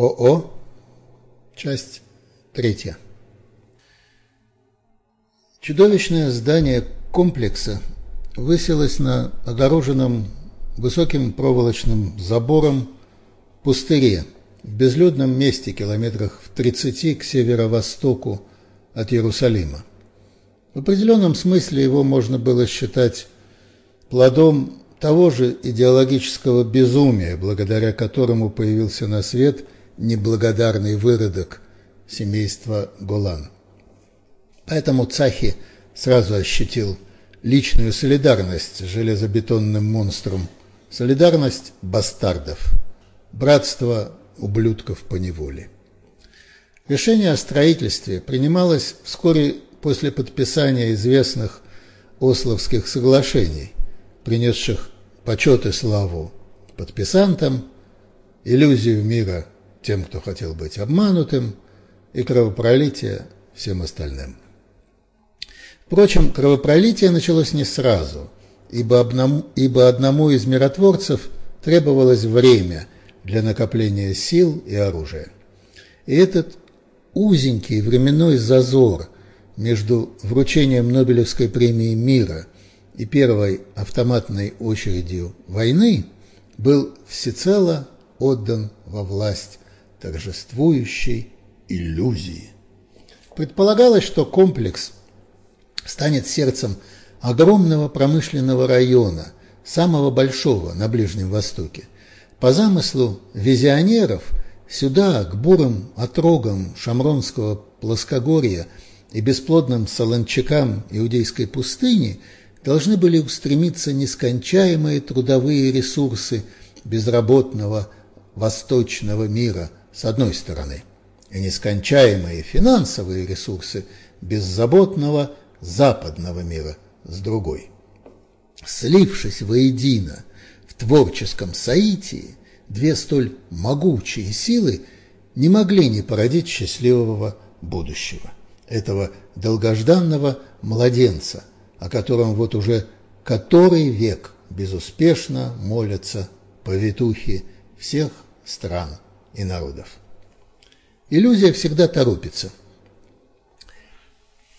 ОО. Часть третья. Чудовищное здание комплекса высилось на огороженном высоким проволочным забором пустыре в безлюдном месте километрах в 30 к северо-востоку от Иерусалима. В определенном смысле его можно было считать плодом того же идеологического безумия, благодаря которому появился на свет неблагодарный выродок семейства Голан. Поэтому Цахи сразу ощутил личную солидарность с железобетонным монстром, солидарность бастардов, братство ублюдков по неволе. Решение о строительстве принималось вскоре после подписания известных Ословских соглашений, принесших почет и славу подписантам, иллюзию мира тем, кто хотел быть обманутым, и кровопролитие всем остальным. Впрочем, кровопролитие началось не сразу, ибо одному, ибо одному из миротворцев требовалось время для накопления сил и оружия. И этот узенький временной зазор между вручением Нобелевской премии мира и первой автоматной очередью войны был всецело отдан во власть торжествующей иллюзии. Предполагалось, что комплекс станет сердцем огромного промышленного района, самого большого на Ближнем Востоке. По замыслу визионеров сюда, к бурым отрогам Шамронского плоскогорья и бесплодным солончакам Иудейской пустыни должны были устремиться нескончаемые трудовые ресурсы безработного восточного мира с одной стороны и нескончаемые финансовые ресурсы беззаботного западного мира с другой. Слившись воедино в творческом соитии, две столь могучие силы не могли не породить счастливого будущего, этого долгожданного младенца, о котором вот уже который век безуспешно молятся повитухи всех стран и народов. Иллюзия всегда торопится –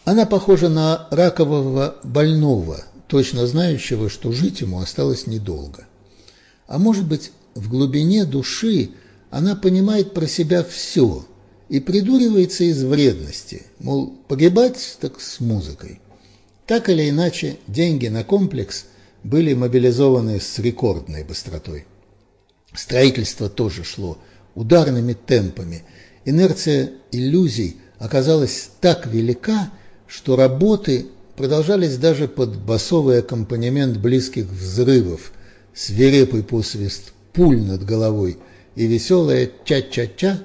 она похожа на ракового больного, точно знающего, что жить ему осталось недолго. А может быть, в глубине души она понимает про себя все и придуривается из вредности, мол, погибать так с музыкой. Так или иначе, деньги на комплекс были мобилизованы с рекордной быстротой. Строительство тоже шло ударными темпами. Инерция иллюзий оказалась так велика, что работы продолжались даже под басовый аккомпанемент близких взрывов, свирепый посвист пуль над головой и веселая ча-ча-ча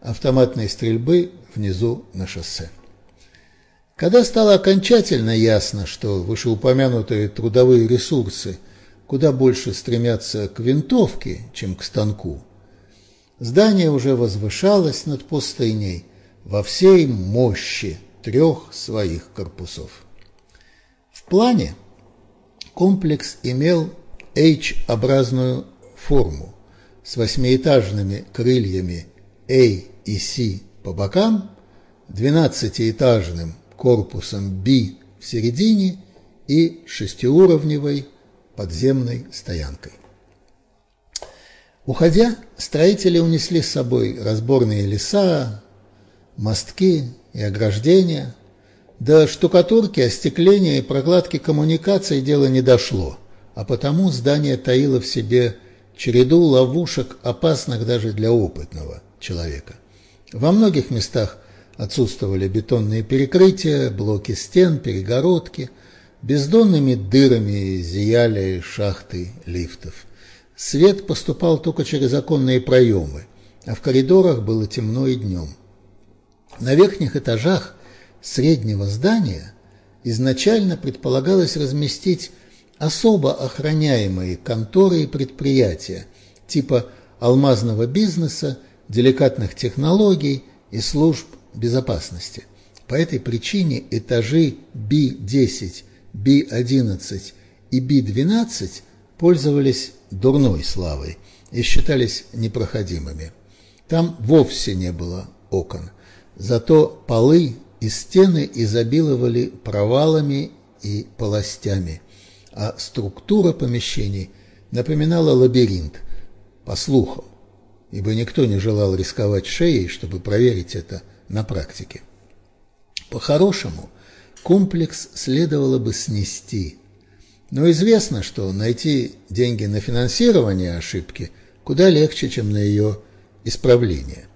автоматной стрельбы внизу на шоссе. Когда стало окончательно ясно, что вышеупомянутые трудовые ресурсы куда больше стремятся к винтовке, чем к станку, здание уже возвышалось над пустыней во всей мощи трех своих корпусов. В плане комплекс имел H-образную форму с восьмиэтажными крыльями A и C по бокам, двенадцатиэтажным корпусом B в середине и шестиуровневой подземной стоянкой. Уходя, строители унесли с собой разборные леса, мостки и ограждения. До штукатурки, остекления и прокладки коммуникаций дело не дошло, а потому здание таило в себе череду ловушек, опасных даже для опытного человека. Во многих местах отсутствовали бетонные перекрытия, блоки стен, перегородки, бездонными дырами зияли шахты лифтов. Свет поступал только через оконные проемы, а в коридорах было темно и днем. На верхних этажах среднего здания изначально предполагалось разместить особо охраняемые конторы и предприятия типа алмазного бизнеса, деликатных технологий и служб безопасности. По этой причине этажи B10, B11 и B12 пользовались дурной славой и считались непроходимыми. Там вовсе не было окон, зато полы и стены изобиловали провалами и полостями, а структура помещений напоминала лабиринт, по слухам, ибо никто не желал рисковать шеей, чтобы проверить это на практике. По-хорошему, комплекс следовало бы снести, но известно, что найти деньги на финансирование ошибки куда легче, чем на ее исправление.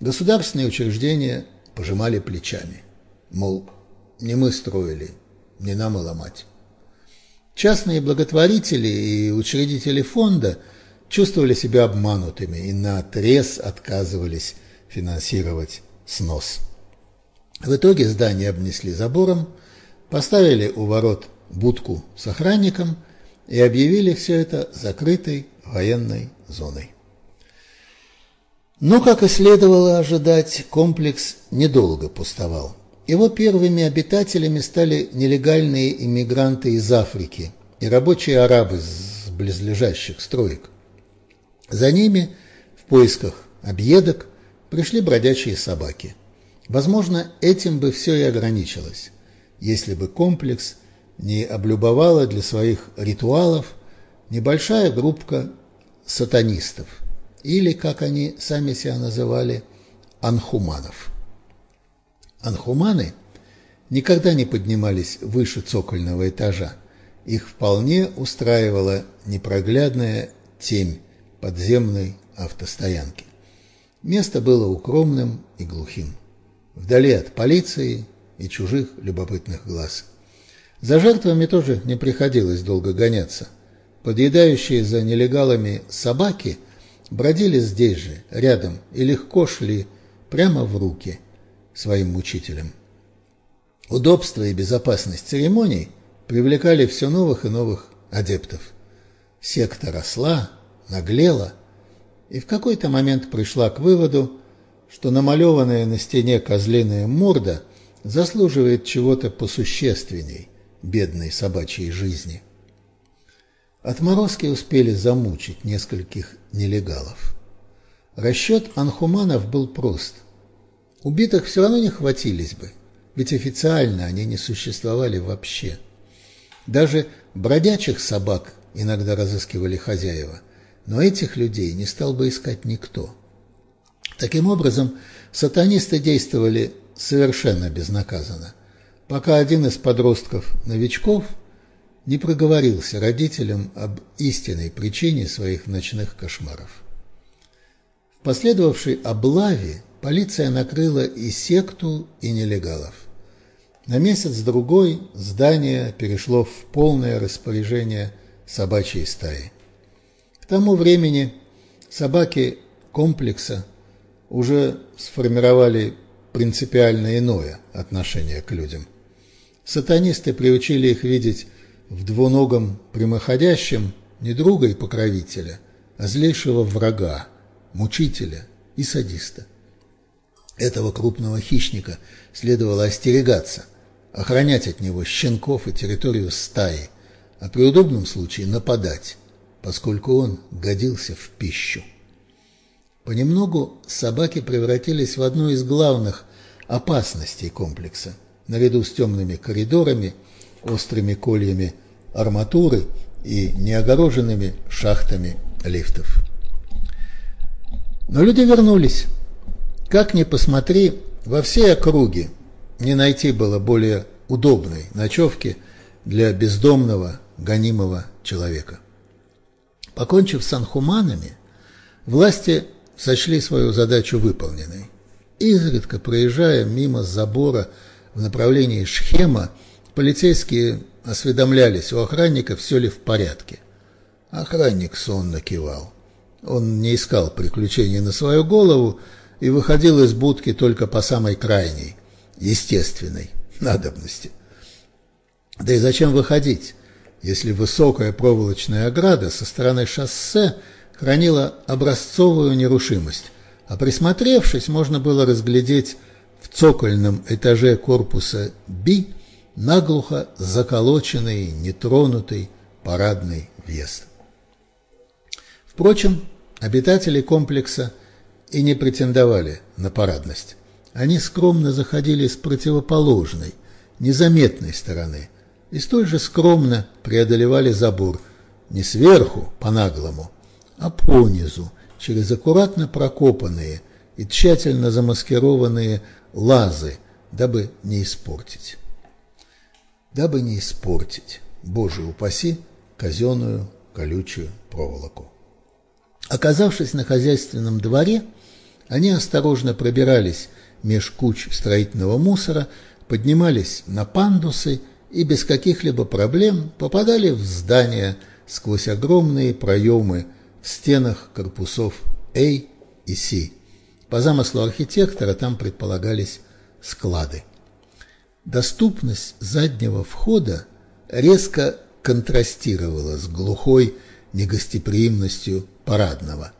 Государственные учреждения пожимали плечами, мол, не мы строили, не нам и ломать. Частные благотворители и учредители фонда чувствовали себя обманутыми и наотрез отказывались финансировать снос. В итоге здание обнесли забором, поставили у ворот будку с охранником и объявили все это закрытой военной зоной. Но, как и следовало ожидать, комплекс недолго пустовал. Его первыми обитателями стали нелегальные иммигранты из Африки и рабочие арабы с близлежащих строек. За ними в поисках объедок пришли бродячие собаки. Возможно, этим бы все и ограничилось, если бы комплекс не облюбовала для своих ритуалов небольшая группка сатанистов – или, как они сами себя называли, анхуманов. Анхуманы никогда не поднимались выше цокольного этажа. Их вполне устраивала непроглядная темь подземной автостоянки. Место было укромным и глухим, вдали от полиции и чужих любопытных глаз. За жертвами тоже не приходилось долго гоняться. Подъедающие за нелегалами собаки – бродили здесь же, рядом, и легко шли прямо в руки своим мучителям. Удобство и безопасность церемоний привлекали все новых и новых адептов. Секта росла, наглела и в какой-то момент пришла к выводу, что намалеванная на стене козлиная морда заслуживает чего-то посущественней бедной собачьей жизни. Отморозки успели замучить нескольких нелегалов. Расчет анхуманов был прост. Убитых все равно не хватились бы, ведь официально они не существовали вообще. Даже бродячих собак иногда разыскивали хозяева, но этих людей не стал бы искать никто. Таким образом, сатанисты действовали совершенно безнаказанно, пока один из подростков-новичков – не проговорился родителям об истинной причине своих ночных кошмаров. В последовавшей облаве полиция накрыла и секту, и нелегалов. На месяц-другой здание перешло в полное распоряжение собачьей стаи. К тому времени собаки комплекса уже сформировали принципиально иное отношение к людям. Сатанисты приучили их видеть в двуногом прямоходящем не друга и покровителя, а злейшего врага, мучителя и садиста. Этого крупного хищника следовало остерегаться, охранять от него щенков и территорию стаи, а при удобном случае нападать, поскольку он годился в пищу. Понемногу собаки превратились в одну из главных опасностей комплекса, наряду с темными коридорами, острыми кольями арматуры и неогороженными шахтами лифтов. Но люди вернулись. Как ни посмотри, во всей округе не найти было более удобной ночевки для бездомного, гонимого человека. Покончив с анхуманами, власти сочли свою задачу выполненной. Изредка проезжая мимо забора в направлении Шхема, полицейские осведомлялись у охранника, все ли в порядке. Охранник сонно кивал. Он не искал приключений на свою голову и выходил из будки только по самой крайней, естественной надобности. Да и зачем выходить, если высокая проволочная ограда со стороны шоссе хранила образцовую нерушимость, а присмотревшись, можно было разглядеть в цокольном этаже корпуса «Би» наглухо заколоченный, нетронутый парадный въезд. Впрочем, обитатели комплекса и не претендовали на парадность. Они скромно заходили с противоположной, незаметной стороны и столь же скромно преодолевали забор, не сверху, по-наглому, а понизу, через аккуратно прокопанные и тщательно замаскированные лазы, дабы не испортить. Дабы не испортить, Боже упаси, казенную колючую проволоку. Оказавшись на хозяйственном дворе, они осторожно пробирались меж куч строительного мусора, поднимались на пандусы и без каких-либо проблем попадали в здания сквозь огромные проемы в стенах корпусов А и С. По замыслу архитектора там предполагались склады. Доступность заднего входа резко контрастировала с глухой негостеприимностью парадного.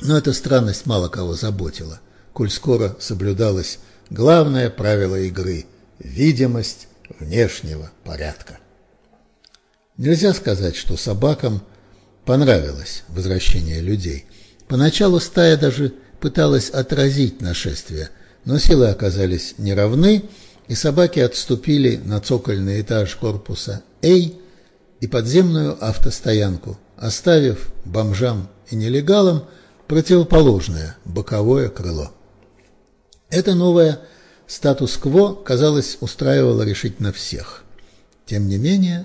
Но эта странность мало кого заботила, коль скоро соблюдалось главное правило игры – видимость внешнего порядка. Нельзя сказать, что собакам понравилось возвращение людей. Поначалу стая даже пыталась отразить нашествие, но силы оказались неравны, и собаки отступили на цокольный этаж корпуса А и подземную автостоянку, оставив бомжам и нелегалам противоположное боковое крыло. Это новое статус-кво, казалось, устраивало решительно всех. Тем не менее,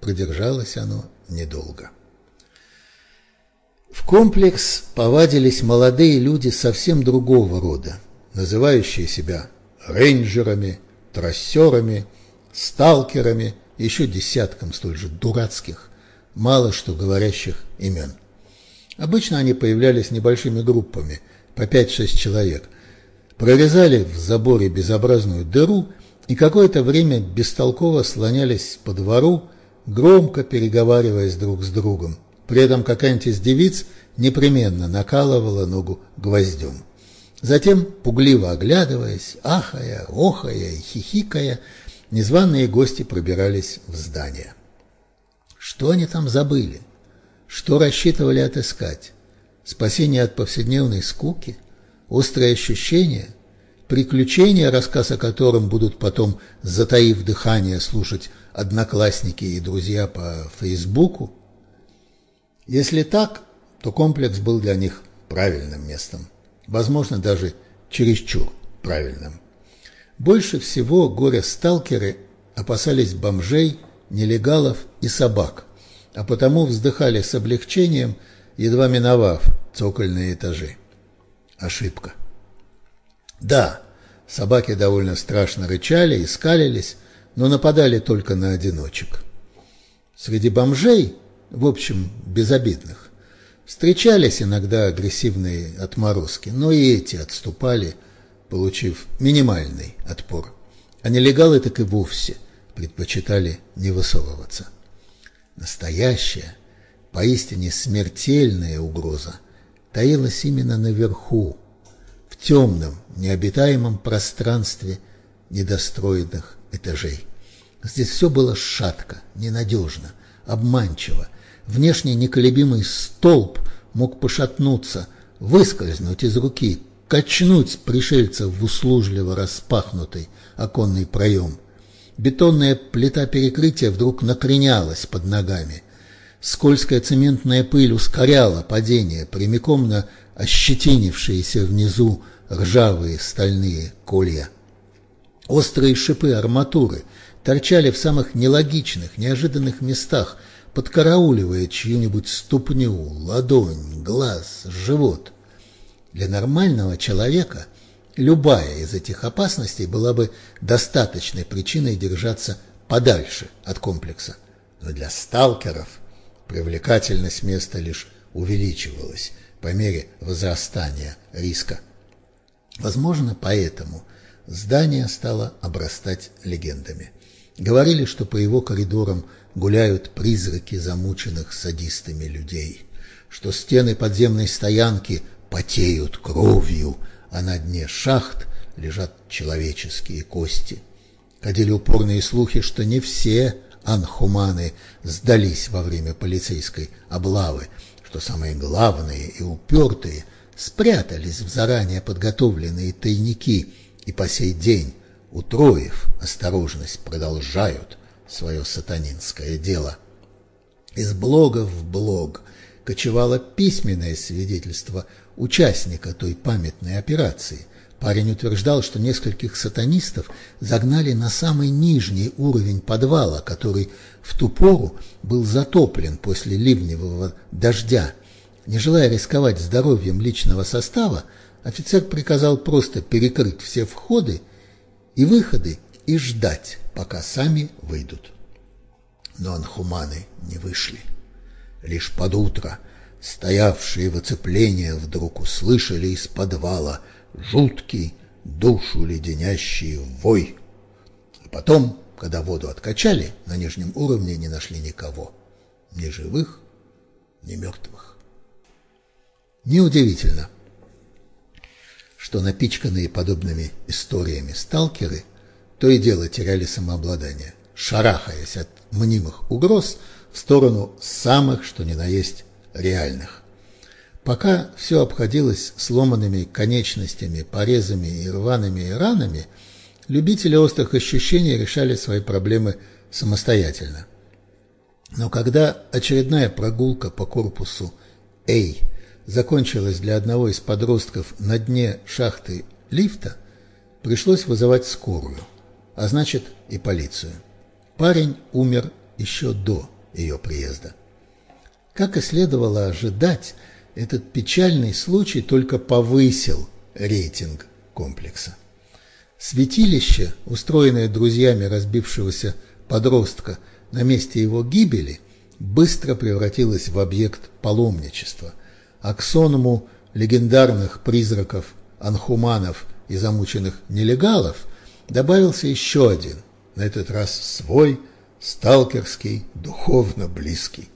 продержалось оно недолго. В комплекс повадились молодые люди совсем другого рода, называющие себя рейнджерами, трассерами, сталкерами, еще десятком столь же дурацких, мало что говорящих имен. Обычно они появлялись небольшими группами, по 5-6 человек, прорезали в заборе безобразную дыру и какое-то время бестолково слонялись по двору, громко переговариваясь друг с другом. При этом какая-нибудь из девиц непременно накалывала ногу гвоздем. Затем, пугливо оглядываясь, ахая, охая и хихикая, незваные гости пробирались в здание. Что они там забыли? Что рассчитывали отыскать? Спасение от повседневной скуки? Острые ощущения? Приключения, рассказ о котором будут потом, затаив дыхание, слушать одноклассники и друзья по Фейсбуку? Если так, то комплекс был для них правильным местом возможно, даже чересчур правильным. Больше всего горе-сталкеры опасались бомжей, нелегалов и собак, а потому вздыхали с облегчением, едва миновав цокольные этажи. Ошибка. Да, собаки довольно страшно рычали и скалились, но нападали только на одиночек. Среди бомжей, в общем, безобидных, Встречались иногда агрессивные отморозки, но и эти отступали, получив минимальный отпор. А нелегалы так и вовсе предпочитали не высовываться. Настоящая, поистине смертельная угроза таилась именно наверху, в темном, необитаемом пространстве недостроенных этажей. Здесь все было шатко, ненадежно, обманчиво – Внешне неколебимый столб мог пошатнуться, выскользнуть из руки, качнуть пришельца в услужливо распахнутый оконный проем. Бетонная плита перекрытия вдруг накренялась под ногами. Скользкая цементная пыль ускоряла падение прямиком на ощетинившиеся внизу ржавые стальные колья. Острые шипы арматуры торчали в самых нелогичных, неожиданных местах – подкарауливая чью-нибудь ступню, ладонь, глаз, живот. Для нормального человека любая из этих опасностей была бы достаточной причиной держаться подальше от комплекса. Но для сталкеров привлекательность места лишь увеличивалась по мере возрастания риска. Возможно, поэтому здание стало обрастать легендами. Говорили, что по его коридорам гуляют призраки замученных садистами людей, что стены подземной стоянки потеют кровью, а на дне шахт лежат человеческие кости. Ходили упорные слухи, что не все анхуманы сдались во время полицейской облавы, что самые главные и упертые спрятались в заранее подготовленные тайники и по сей день, утроив осторожность, продолжают свое сатанинское дело. Из блога в блог кочевало письменное свидетельство участника той памятной операции. Парень утверждал, что нескольких сатанистов загнали на самый нижний уровень подвала, который в ту пору был затоплен после ливневого дождя. Не желая рисковать здоровьем личного состава, офицер приказал просто перекрыть все входы и выходы и ждать, пока сами выйдут. Но анхуманы не вышли. Лишь под утро стоявшие в оцеплении вдруг услышали из подвала жуткий, душу леденящий вой. А потом, когда воду откачали, на нижнем уровне не нашли никого, ни живых, ни мертвых. Неудивительно, что напичканные подобными историями сталкеры то и дело теряли самообладание, шарахаясь от мнимых угроз в сторону самых, что ни на есть, реальных. Пока все обходилось сломанными конечностями, порезами и рваными ранами, любители острых ощущений решали свои проблемы самостоятельно. Но когда очередная прогулка по корпусу «Эй» закончилась для одного из подростков на дне шахты лифта, пришлось вызывать скорую, а значит и полицию. Парень умер еще до ее приезда. Как и следовало ожидать, этот печальный случай только повысил рейтинг комплекса. Святилище, устроенное друзьями разбившегося подростка на месте его гибели, быстро превратилось в объект паломничества, а к сонму легендарных призраков анхуманов и замученных нелегалов добавился еще один, на этот раз свой, сталкерский, духовно близкий.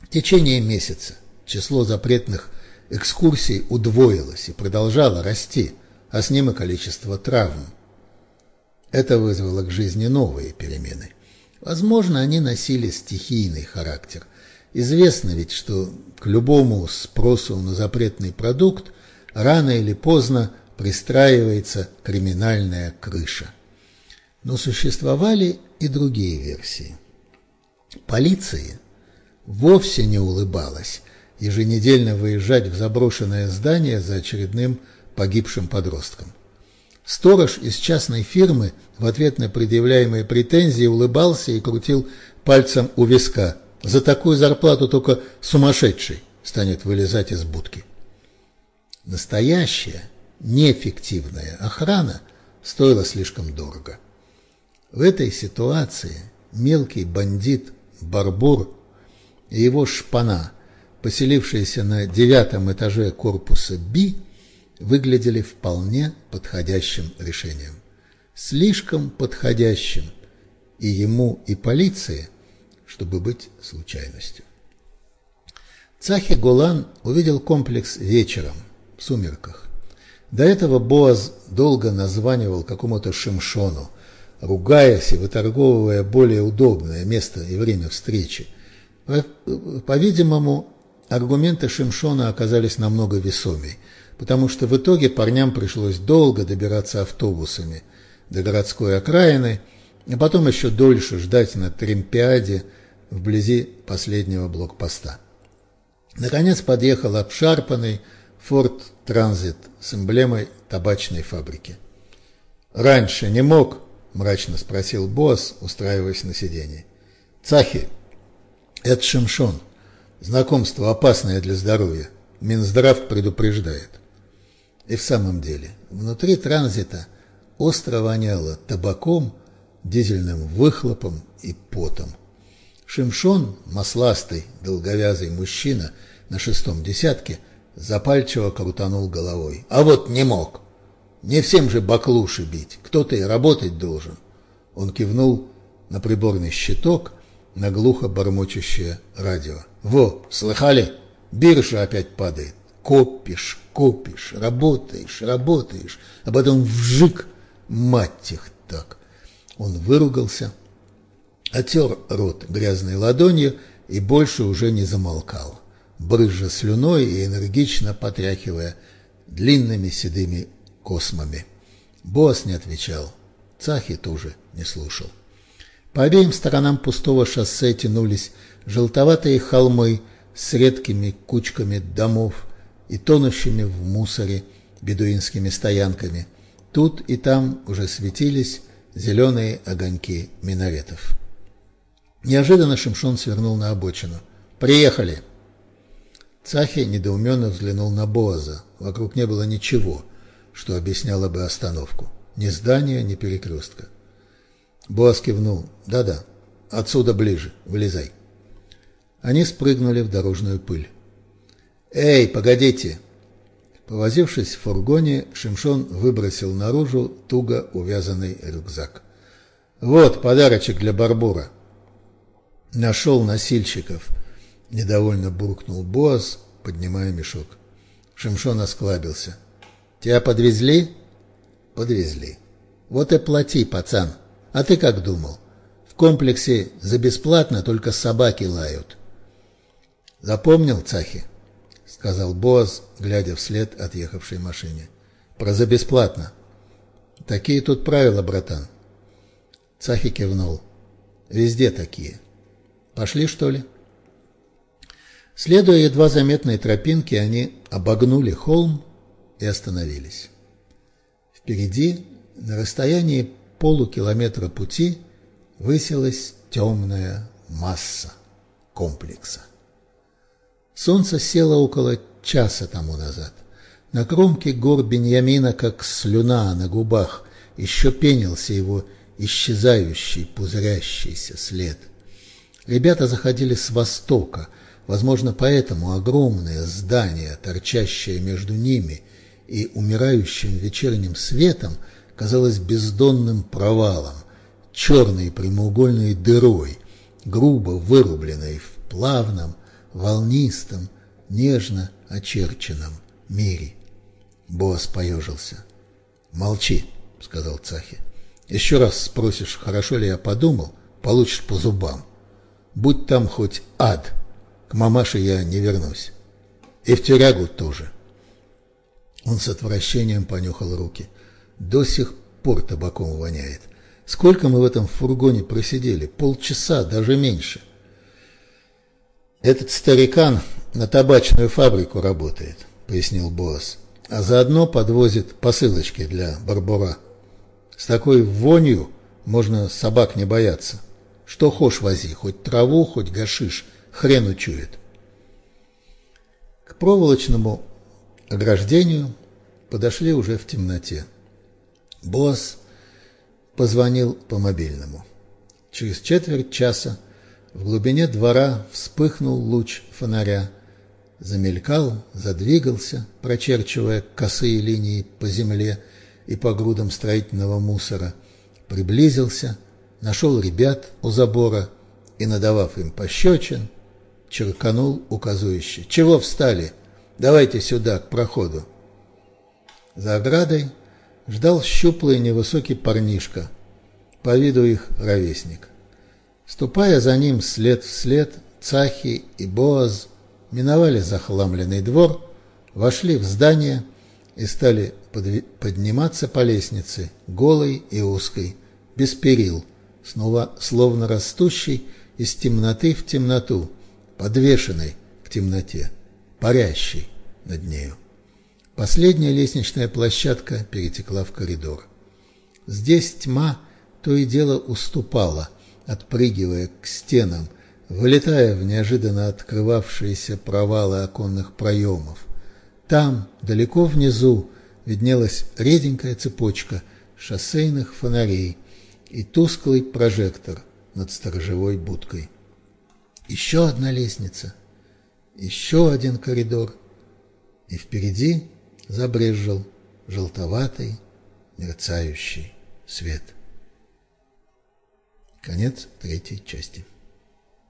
В течение месяца число запретных экскурсий удвоилось и продолжало расти, а с ним и количество травм. Это вызвало к жизни новые перемены. Возможно, они носили стихийный характер, Известно ведь, что к любому спросу на запретный продукт рано или поздно пристраивается криминальная крыша. Но существовали и другие версии. Полиции вовсе не улыбалась еженедельно выезжать в заброшенное здание за очередным погибшим подростком. Сторож из частной фирмы в ответ на предъявляемые претензии улыбался и крутил пальцем у виска – за такую зарплату только сумасшедший станет вылезать из будки. Настоящая, неэффективная охрана стоила слишком дорого. В этой ситуации мелкий бандит Барбур и его шпана, поселившиеся на девятом этаже корпуса «Би», выглядели вполне подходящим решением. Слишком подходящим и ему, и полиции – чтобы быть случайностью. Цахи Голан увидел комплекс вечером, в сумерках. До этого Боаз долго названивал какому-то Шимшону, ругаясь и выторговывая более удобное место и время встречи. По-видимому, аргументы Шимшона оказались намного весомей, потому что в итоге парням пришлось долго добираться автобусами до городской окраины, а потом еще дольше ждать на Тримпиаде, вблизи последнего блокпоста. Наконец подъехал обшарпанный Форд Транзит с эмблемой табачной фабрики. «Раньше не мог?» – мрачно спросил босс, устраиваясь на сиденье. «Цахи, это Шимшон. Знакомство опасное для здоровья. Минздрав предупреждает». И в самом деле, внутри транзита остро воняло табаком, дизельным выхлопом и потом. Шимшон, масластый, долговязый мужчина на шестом десятке, запальчиво крутанул головой. А вот не мог. Не всем же баклуши бить, кто-то и работать должен. Он кивнул на приборный щиток, на глухо бормочущее радио. Во, слыхали? Биржа опять падает. Копишь, копишь, работаешь, работаешь, а потом вжик, мать их так. Он выругался, отер рот грязной ладонью и больше уже не замолкал. брызжа слюной и энергично потряхивая длинными седыми космами. Босс не отвечал, Цахи тоже не слушал. По обеим сторонам пустого шоссе тянулись желтоватые холмы с редкими кучками домов и тонущими в мусоре бедуинскими стоянками. Тут и там уже светились зеленые огоньки минаретов. Неожиданно Шимшон свернул на обочину. «Приехали!» Цахи недоуменно взглянул на Боаза. Вокруг не было ничего, что объясняло бы остановку. Ни здания, ни перекрестка. Боаз кивнул. «Да-да, отсюда ближе, вылезай». Они спрыгнули в дорожную пыль. «Эй, погодите!» Повозившись в фургоне, Шимшон выбросил наружу туго увязанный рюкзак. «Вот подарочек для Барбура!» «Нашел носильщиков!» — недовольно буркнул Боаз, поднимая мешок. Шимшон осклабился. «Тебя подвезли?» «Подвезли. Вот и плати, пацан. А ты как думал? В комплексе за бесплатно только собаки лают». «Запомнил, Цахи?» — сказал Боаз, глядя вслед отъехавшей машине. «Про за бесплатно. Такие тут правила, братан». Цахи кивнул. «Везде такие. Пошли, что ли?» Следуя едва заметной тропинке, они обогнули холм и остановились. Впереди, на расстоянии полукилометра пути, высилась темная масса комплекса. Солнце село около часа тому назад. На кромке гор Беньямина, как слюна на губах, еще пенился его исчезающий, пузырящийся след. Ребята заходили с востока, возможно, поэтому огромное здание, торчащее между ними и умирающим вечерним светом, казалось бездонным провалом, черной прямоугольной дырой, грубо вырубленной в плавном, волнистом, нежно очерченном мире. Босс поежился. «Молчи», — сказал Цахи. «Еще раз спросишь, хорошо ли я подумал, получишь по зубам. Будь там хоть ад, к мамаше я не вернусь. И в тюрягу тоже». Он с отвращением понюхал руки. До сих пор табаком воняет. Сколько мы в этом фургоне просидели? Полчаса, даже меньше. — «Этот старикан на табачную фабрику работает», — пояснил босс, «а заодно подвозит посылочки для Барбура. С такой вонью можно собак не бояться. Что хошь вози, хоть траву, хоть гашиш, хрен учует». К проволочному ограждению подошли уже в темноте. Босс позвонил по мобильному. Через четверть часа в глубине двора вспыхнул луч фонаря, замелькал, задвигался, прочерчивая косые линии по земле и по грудам строительного мусора, приблизился, нашел ребят у забора и, надавав им пощечин, черканул указующе. «Чего встали? Давайте сюда, к проходу!» За оградой ждал щуплый невысокий парнишка, по виду их ровесник. Ступая за ним след в след, Цахи и Боаз миновали захламленный двор, вошли в здание и стали подниматься по лестнице, голой и узкой, без перил, снова словно растущей из темноты в темноту, подвешенной к темноте, парящей над нею. Последняя лестничная площадка перетекла в коридор. Здесь тьма то и дело уступала – отпрыгивая к стенам, вылетая в неожиданно открывавшиеся провалы оконных проемов. Там, далеко внизу, виднелась реденькая цепочка шоссейных фонарей и тусклый прожектор над сторожевой будкой. Еще одна лестница, еще один коридор, и впереди забрезжил желтоватый мерцающий свет. Конец третьей части.